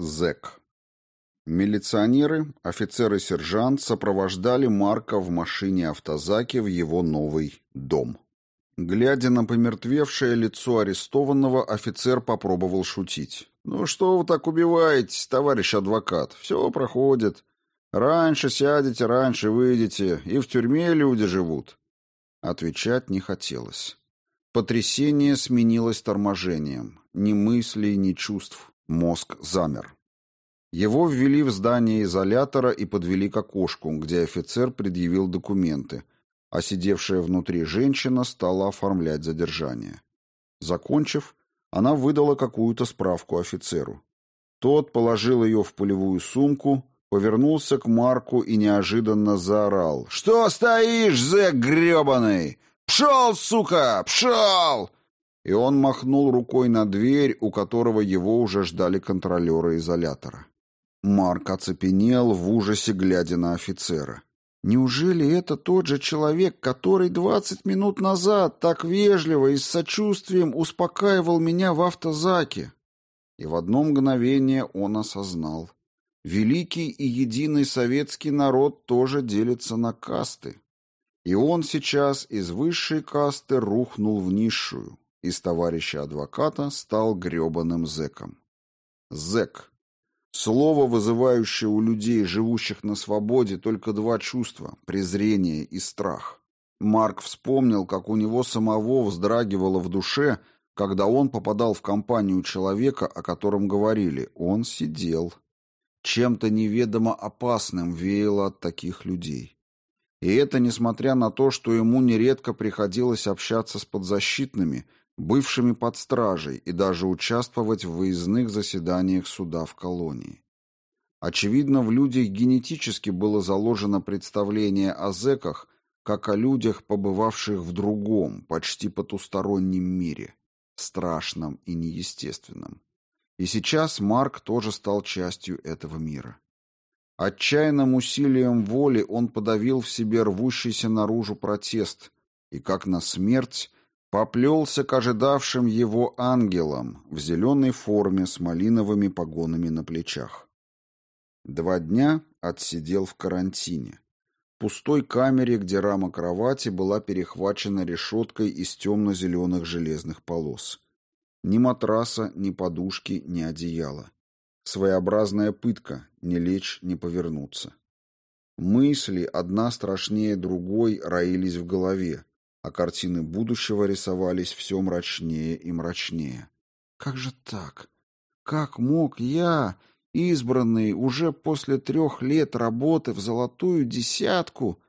Зэк. Милиционеры, офицер и сержант сопровождали Марка в машине автозаки в его новый дом. Глядя на помертвевшее лицо арестованного, офицер попробовал шутить. «Ну что вы так убиваетесь, товарищ адвокат? Все проходит. Раньше сядете, раньше выйдете, и в тюрьме люди живут». Отвечать не хотелось. Потрясение сменилось торможением. Ни мыслей, ни чувств. Мозг замер. Его ввели в здание изолятора и подвели к окошку, где офицер предъявил документы, а сидевшая внутри женщина стала оформлять задержание. Закончив, она выдала какую-то справку офицеру. Тот положил ее в полевую сумку, повернулся к Марку и неожиданно заорал. «Что стоишь, зэк гребаный? Пшел, сука, пшел!» И он махнул рукой на дверь, у которого его уже ждали контролеры изолятора. Марк оцепенел в ужасе, глядя на офицера. Неужели это тот же человек, который двадцать минут назад так вежливо и с сочувствием успокаивал меня в автозаке? И в одно мгновение он осознал. Великий и единый советский народ тоже делится на касты. И он сейчас из высшей касты рухнул в низшую. Из товарища адвоката стал гребаным зэком. Зэк Слово, вызывающее у людей, живущих на свободе, только два чувства – презрение и страх. Марк вспомнил, как у него самого вздрагивало в душе, когда он попадал в компанию человека, о котором говорили «он сидел». Чем-то неведомо опасным веяло от таких людей. И это несмотря на то, что ему нередко приходилось общаться с подзащитными – бывшими под стражей и даже участвовать в выездных заседаниях суда в колонии. Очевидно, в людях генетически было заложено представление о зэках как о людях, побывавших в другом, почти потустороннем мире, страшном и неестественном. И сейчас Марк тоже стал частью этого мира. Отчаянным усилием воли он подавил в себе рвущийся наружу протест и, как на смерть, Поплелся к ожидавшим его ангелам в зеленой форме с малиновыми погонами на плечах. Два дня отсидел в карантине. В пустой камере, где рама кровати была перехвачена решеткой из темно-зеленых железных полос. Ни матраса, ни подушки, ни одеяла. Своеобразная пытка, не лечь, не повернуться. Мысли, одна страшнее другой, роились в голове, а картины будущего рисовались все мрачнее и мрачнее. Как же так? Как мог я, избранный уже после трех лет работы в золотую десятку?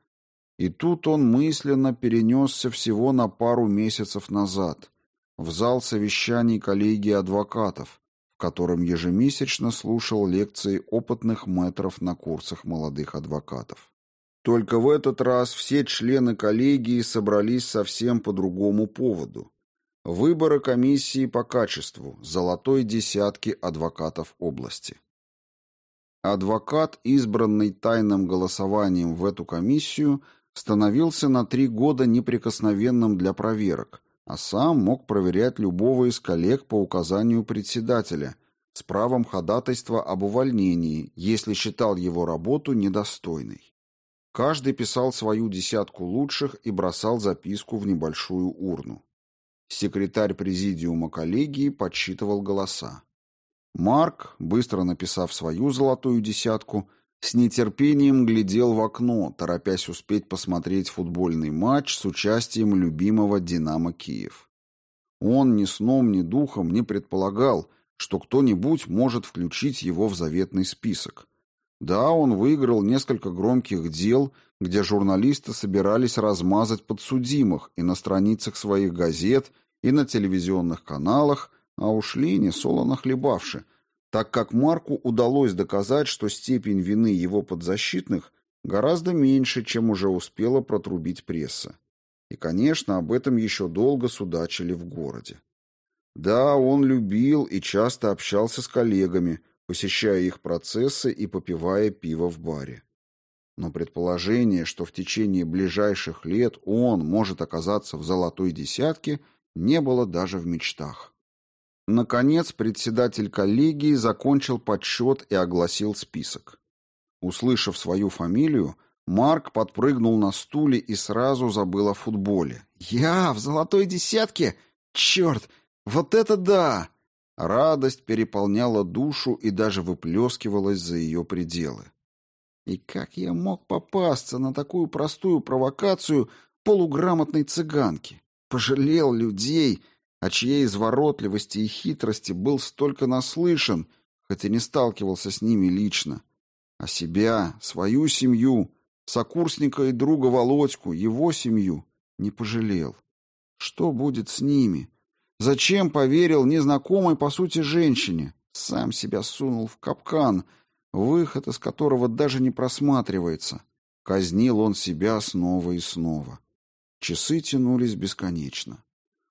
И тут он мысленно перенесся всего на пару месяцев назад в зал совещаний коллегии адвокатов, в котором ежемесячно слушал лекции опытных мэтров на курсах молодых адвокатов. Только в этот раз все члены коллегии собрались совсем по другому поводу. Выборы комиссии по качеству, золотой десятки адвокатов области. Адвокат, избранный тайным голосованием в эту комиссию, становился на три года неприкосновенным для проверок, а сам мог проверять любого из коллег по указанию председателя с правом ходатайства об увольнении, если считал его работу недостойной. Каждый писал свою десятку лучших и бросал записку в небольшую урну. Секретарь президиума коллегии подсчитывал голоса. Марк, быстро написав свою золотую десятку, с нетерпением глядел в окно, торопясь успеть посмотреть футбольный матч с участием любимого «Динамо Киев». Он ни сном, ни духом не предполагал, что кто-нибудь может включить его в заветный список. Да, он выиграл несколько громких дел, где журналисты собирались размазать подсудимых и на страницах своих газет, и на телевизионных каналах, а ушли не солоно хлебавши, так как Марку удалось доказать, что степень вины его подзащитных гораздо меньше, чем уже успела протрубить пресса. И, конечно, об этом еще долго судачили в городе. Да, он любил и часто общался с коллегами, посещая их процессы и попивая пиво в баре. Но предположение, что в течение ближайших лет он может оказаться в золотой десятке, не было даже в мечтах. Наконец, председатель коллегии закончил подсчет и огласил список. Услышав свою фамилию, Марк подпрыгнул на стуле и сразу забыл о футболе. «Я в золотой десятке? Черт, вот это да!» Радость переполняла душу и даже выплескивалась за ее пределы. И как я мог попасться на такую простую провокацию полуграмотной цыганки? Пожалел людей, о чьей изворотливости и хитрости был столько наслышан, хотя не сталкивался с ними лично. А себя, свою семью, сокурсника и друга Володьку, его семью не пожалел. Что будет с ними? Зачем поверил незнакомой, по сути, женщине? Сам себя сунул в капкан, выход из которого даже не просматривается. Казнил он себя снова и снова. Часы тянулись бесконечно.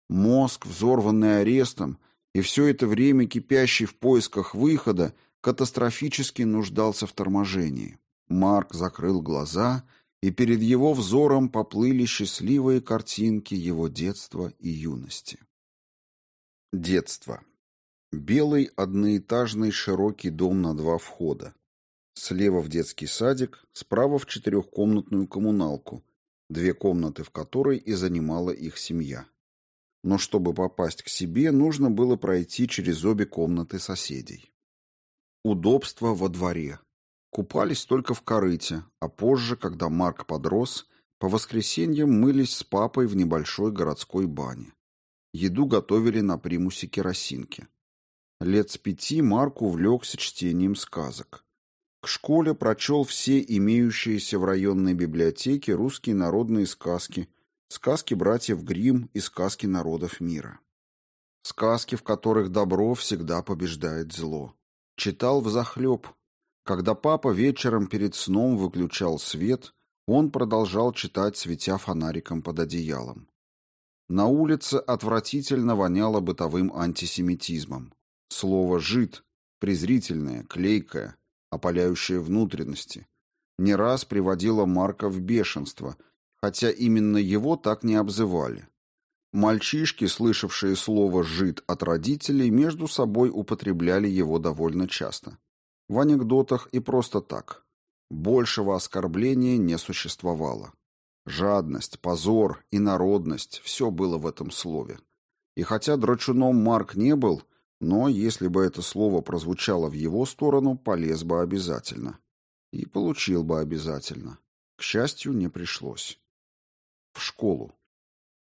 Мозг, взорванный арестом, и все это время кипящий в поисках выхода, катастрофически нуждался в торможении. Марк закрыл глаза, и перед его взором поплыли счастливые картинки его детства и юности. Детство. Белый одноэтажный широкий дом на два входа. Слева в детский садик, справа в четырехкомнатную коммуналку, две комнаты в которой и занимала их семья. Но чтобы попасть к себе, нужно было пройти через обе комнаты соседей. Удобство во дворе. Купались только в корыте, а позже, когда Марк подрос, по воскресеньям мылись с папой в небольшой городской бане. Еду готовили на примусе керосинки. Лет с пяти Марк увлекся чтением сказок. К школе прочел все имеющиеся в районной библиотеке русские народные сказки, сказки братьев Гримм и сказки народов мира. Сказки, в которых добро всегда побеждает зло. Читал взахлеб. Когда папа вечером перед сном выключал свет, он продолжал читать, светя фонариком под одеялом. На улице отвратительно воняло бытовым антисемитизмом. Слово «жид» презрительное, клейкое, опаляющее внутренности, не раз приводило Марка в бешенство, хотя именно его так не обзывали. Мальчишки, слышавшие слово «жид» от родителей, между собой употребляли его довольно часто. В анекдотах и просто так. Большего оскорбления не существовало. Жадность, позор и народность – все было в этом слове. И хотя драчуном Марк не был, но если бы это слово прозвучало в его сторону, полез бы обязательно. И получил бы обязательно. К счастью, не пришлось. В школу.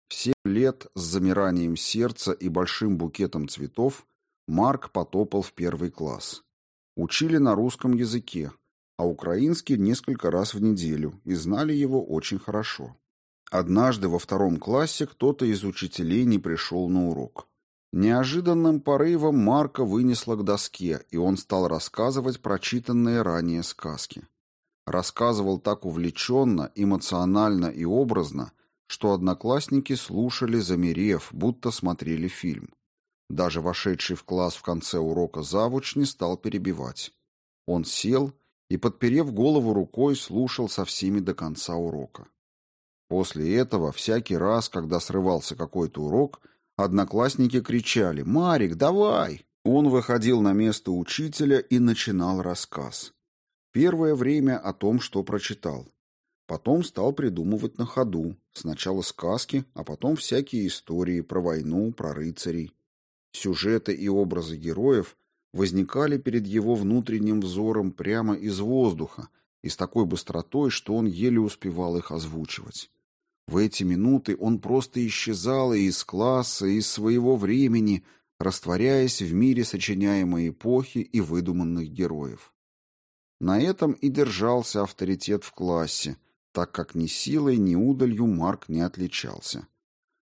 В семь лет с замиранием сердца и большим букетом цветов Марк потопал в первый класс. Учили на русском языке, а украинский несколько раз в неделю, и знали его очень хорошо. Однажды во втором классе кто-то из учителей не пришел на урок. Неожиданным порывом Марка вынесло к доске, и он стал рассказывать прочитанные ранее сказки. Рассказывал так увлеченно, эмоционально и образно, что одноклассники слушали, замерев, будто смотрели фильм. Даже вошедший в класс в конце урока завуч не стал перебивать. Он сел и, подперев голову рукой, слушал со всеми до конца урока. После этого, всякий раз, когда срывался какой-то урок, одноклассники кричали «Марик, давай!». Он выходил на место учителя и начинал рассказ. Первое время о том, что прочитал. Потом стал придумывать на ходу. Сначала сказки, а потом всякие истории про войну, про рыцарей. Сюжеты и образы героев возникали перед его внутренним взором прямо из воздуха и с такой быстротой, что он еле успевал их озвучивать. В эти минуты он просто исчезал и из класса, и из своего времени, растворяясь в мире сочиняемой эпохи и выдуманных героев. На этом и держался авторитет в классе, так как ни силой, ни удалью Марк не отличался.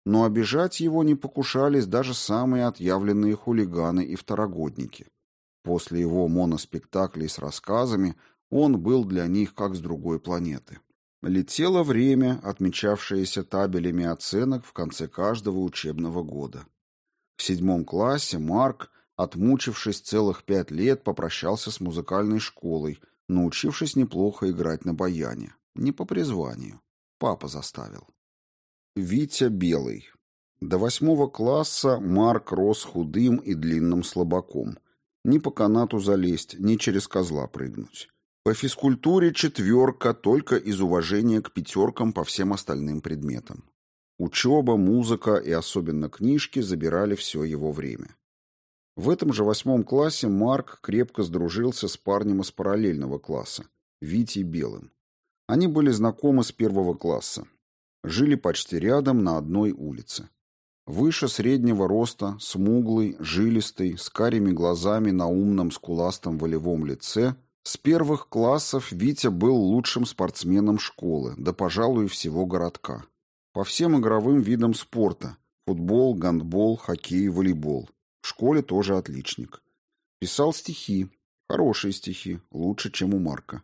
Но обижать его не покушались даже самые отъявленные хулиганы и второгодники. После его моноспектаклей с рассказами он был для них как с другой планеты. Летело время, отмечавшееся табелями оценок в конце каждого учебного года. В седьмом классе Марк, отмучившись целых пять лет, попрощался с музыкальной школой, научившись неплохо играть на баяне. Не по призванию. Папа заставил. Витя Белый. До восьмого класса Марк рос худым и длинным слабаком. Ни по канату залезть, ни через козла прыгнуть. По физкультуре четверка только из уважения к пятеркам по всем остальным предметам. Учеба, музыка и особенно книжки забирали все его время. В этом же восьмом классе Марк крепко сдружился с парнем из параллельного класса, Витей Белым. Они были знакомы с первого класса. Жили почти рядом на одной улице. Выше среднего роста, смуглый, жилистый, с карими глазами на умном скуластом волевом лице, с первых классов Витя был лучшим спортсменом школы, да, пожалуй, всего городка. По всем игровым видам спорта – футбол, гандбол, хоккей, волейбол. В школе тоже отличник. Писал стихи, хорошие стихи, лучше, чем у Марка.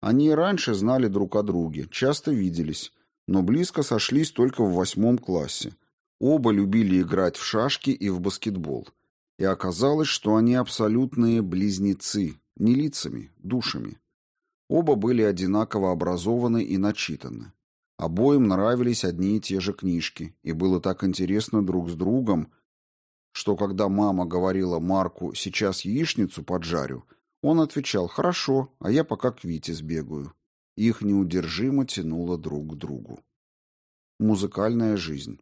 Они и раньше знали друг о друге, часто виделись, но близко сошлись только в восьмом классе. Оба любили играть в шашки и в баскетбол. И оказалось, что они абсолютные близнецы, не лицами, душами. Оба были одинаково образованы и начитаны. Обоим нравились одни и те же книжки, и было так интересно друг с другом, что когда мама говорила Марку «сейчас яичницу поджарю», он отвечал «хорошо, а я пока к Вите сбегаю». Их неудержимо тянуло друг к другу. Музыкальная жизнь.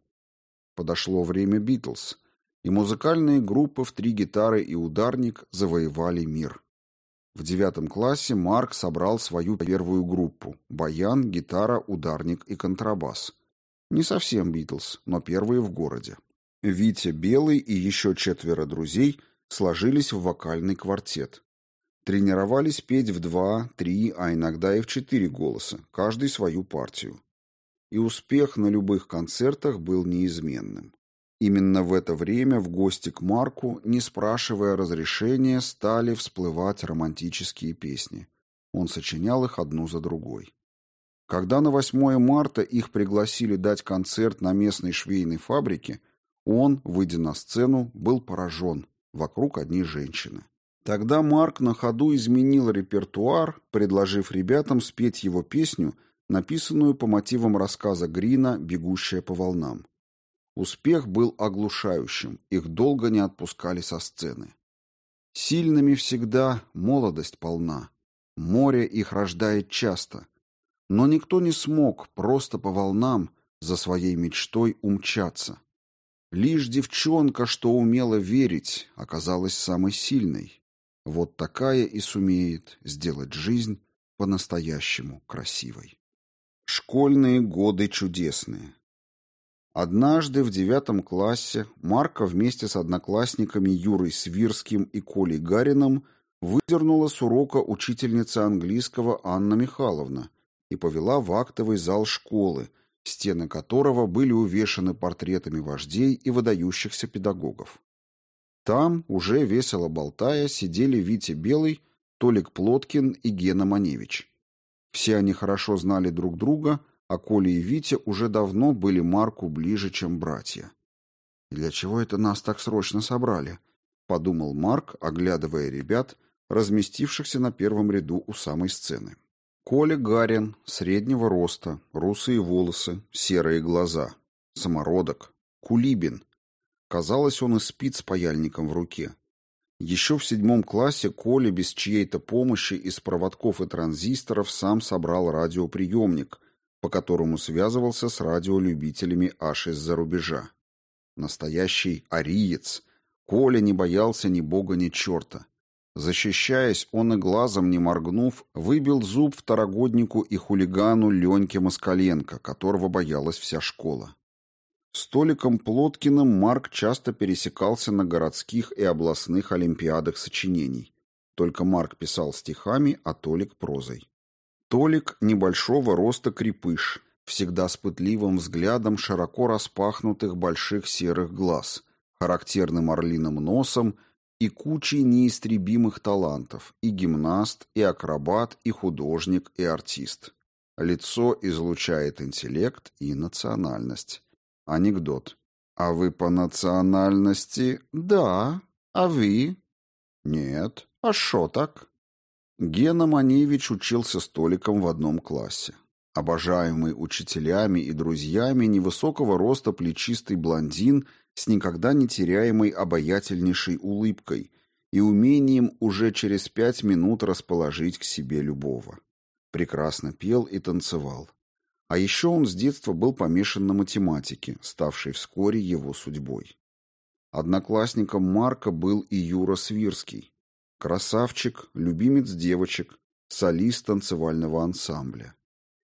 Подошло время Битлз, и музыкальные группы в три гитары и ударник завоевали мир. В девятом классе Марк собрал свою первую группу – баян, гитара, ударник и контрабас. Не совсем Битлз, но первые в городе. Витя Белый и еще четверо друзей сложились в вокальный квартет. Тренировались петь в два, три, а иногда и в четыре голоса, каждый свою партию. И успех на любых концертах был неизменным. Именно в это время в гости к Марку, не спрашивая разрешения, стали всплывать романтические песни. Он сочинял их одну за другой. Когда на 8 марта их пригласили дать концерт на местной швейной фабрике, он, выйдя на сцену, был поражен. Вокруг одни женщины. Тогда Марк на ходу изменил репертуар, предложив ребятам спеть его песню, написанную по мотивам рассказа Грина «Бегущая по волнам». Успех был оглушающим, их долго не отпускали со сцены. Сильными всегда молодость полна, море их рождает часто, но никто не смог просто по волнам за своей мечтой умчаться. Лишь девчонка, что умела верить, оказалась самой сильной. Вот такая и сумеет сделать жизнь по-настоящему красивой. Школьные годы чудесные. Однажды в девятом классе Марка вместе с одноклассниками Юрой Свирским и Колей Гарином выдернула с урока учительница английского Анна Михайловна и повела в актовый зал школы, стены которого были увешаны портретами вождей и выдающихся педагогов. Там, уже весело болтая, сидели Витя Белый, Толик Плоткин и Гена Маневич. Все они хорошо знали друг друга, а Коля и Витя уже давно были Марку ближе, чем братья. «Для чего это нас так срочно собрали?» — подумал Марк, оглядывая ребят, разместившихся на первом ряду у самой сцены. Коля Гарин, среднего роста, русые волосы, серые глаза. Самородок. Кулибин. Казалось, он и спит с паяльником в руке. Еще в седьмом классе Коля без чьей-то помощи из проводков и транзисторов сам собрал радиоприемник, по которому связывался с радиолюбителями аж из-за рубежа. Настоящий ариец. Коля не боялся ни бога, ни черта. Защищаясь, он и глазом не моргнув, выбил зуб второгоднику и хулигану Леньке Москаленко, которого боялась вся школа. С Толиком Плоткиным Марк часто пересекался на городских и областных олимпиадах сочинений. Только Марк писал стихами, а Толик прозой. Толик небольшого роста крепыш, всегда с пытливым взглядом широко распахнутых больших серых глаз, характерным орлиным носом – и кучей неистребимых талантов, и гимнаст, и акробат, и художник, и артист. Лицо излучает интеллект и национальность. Анекдот. А вы по национальности? Да. А вы? Нет. А шо так? Гена Маневич учился столиком в одном классе. Обожаемый учителями и друзьями невысокого роста плечистый блондин с никогда не теряемой обаятельнейшей улыбкой и умением уже через пять минут расположить к себе любого. Прекрасно пел и танцевал. А еще он с детства был помешан на математике, ставшей вскоре его судьбой. Одноклассником Марка был и Юра Свирский. Красавчик, любимец девочек, солист танцевального ансамбля.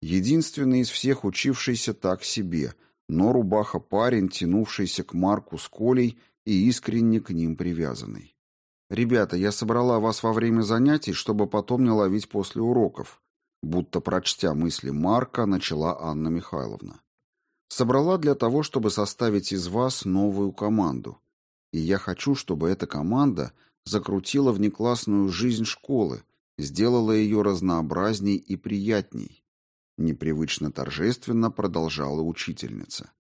Единственный из всех учившийся так себе, но рубаха-парень, тянувшийся к Марку с Колей и искренне к ним привязанный. «Ребята, я собрала вас во время занятий, чтобы потом не ловить после уроков», будто прочтя мысли Марка, начала Анна Михайловна. «Собрала для того, чтобы составить из вас новую команду. И я хочу, чтобы эта команда закрутила внеклассную жизнь школы, сделала ее разнообразней и приятней». Непривычно торжественно продолжала учительница.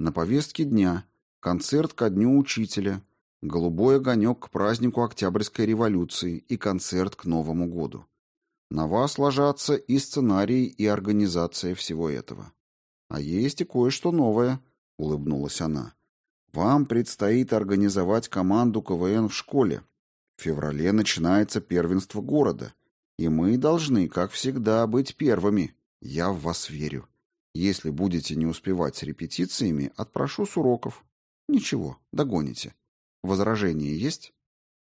На повестке дня концерт ко дню учителя, голубой огонек к празднику Октябрьской революции и концерт к Новому году. На вас ложатся и сценарий, и организация всего этого. А есть и кое-что новое, улыбнулась она. Вам предстоит организовать команду КВН в школе. В феврале начинается первенство города, и мы должны, как всегда, быть первыми. Я в вас верю. Если будете не успевать с репетициями, отпрошу с уроков. Ничего, догоните. Возражения есть?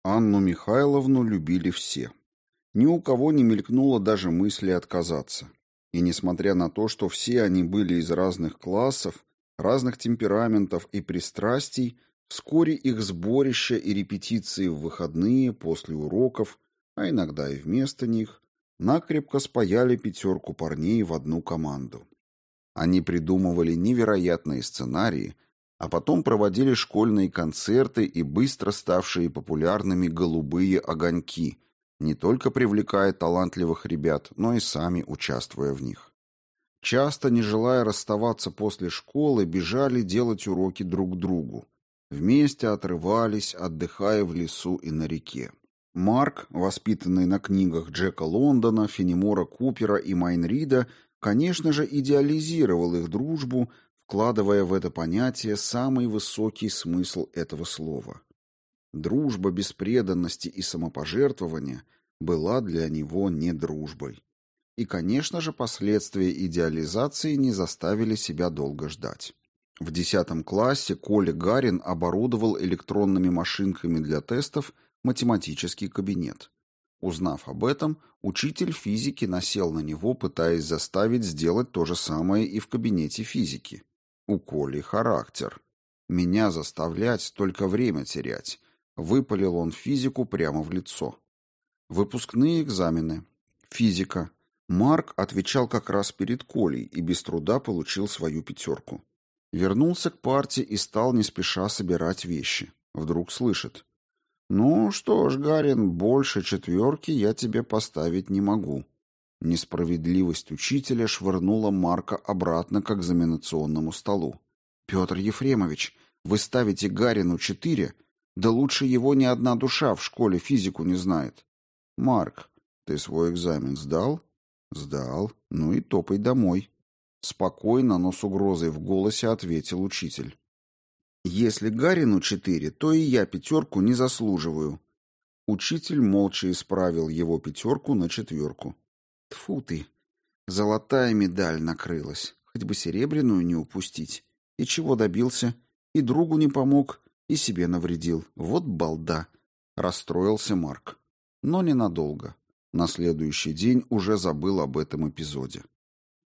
Анну Михайловну любили все. Ни у кого не мелькнуло даже мысли отказаться. И несмотря на то, что все они были из разных классов, разных темпераментов и пристрастий, вскоре их сборища и репетиции в выходные, после уроков, а иногда и вместо них, накрепко спаяли пятерку парней в одну команду. Они придумывали невероятные сценарии, а потом проводили школьные концерты и быстро ставшие популярными «голубые огоньки», не только привлекая талантливых ребят, но и сами участвуя в них. Часто, не желая расставаться после школы, бежали делать уроки друг другу. Вместе отрывались, отдыхая в лесу и на реке. Марк, воспитанный на книгах Джека Лондона, Фенемора Купера и Майнрида, конечно же, идеализировал их дружбу, вкладывая в это понятие самый высокий смысл этого слова. Дружба без преданности и самопожертвования была для него не дружбой. И, конечно же, последствия идеализации не заставили себя долго ждать. В 10 классе Коля Гарин оборудовал электронными машинками для тестов математический кабинет. Узнав об этом, учитель физики насел на него, пытаясь заставить сделать то же самое и в кабинете физики. У Коли характер. Меня заставлять, только время терять. Выпалил он физику прямо в лицо. Выпускные экзамены. Физика. Марк отвечал как раз перед Колей и без труда получил свою пятерку. Вернулся к парте и стал не спеша собирать вещи. Вдруг слышит. «Ну что ж, Гарин, больше четверки я тебе поставить не могу». Несправедливость учителя швырнула Марка обратно к экзаменационному столу. «Петр Ефремович, вы ставите Гарину четыре, да лучше его ни одна душа в школе физику не знает. Марк, ты свой экзамен сдал? Сдал. Ну и топай домой. Спокойно, но с угрозой в голосе ответил учитель. Если Гарину четыре, то и я пятерку не заслуживаю. Учитель молча исправил его пятерку на четверку. Тфу ты. Золотая медаль накрылась. Хоть бы серебряную не упустить. И чего добился? И другу не помог, и себе навредил. Вот балда. Расстроился Марк. Но ненадолго. На следующий день уже забыл об этом эпизоде.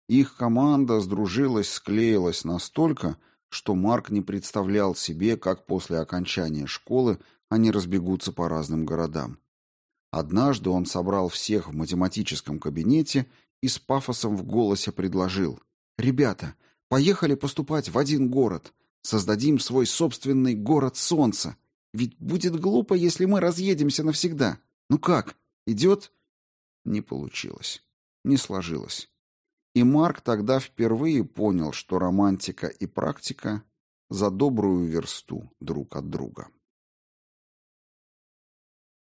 Их команда сдружилась, склеилась настолько, что Марк не представлял себе, как после окончания школы они разбегутся по разным городам. Однажды он собрал всех в математическом кабинете и с пафосом в голосе предложил. «Ребята, поехали поступать в один город. Создадим свой собственный город солнца. Ведь будет глупо, если мы разъедемся навсегда. Ну как, идет?» Не получилось. Не сложилось. И Марк тогда впервые понял, что романтика и практика за добрую версту друг от друга.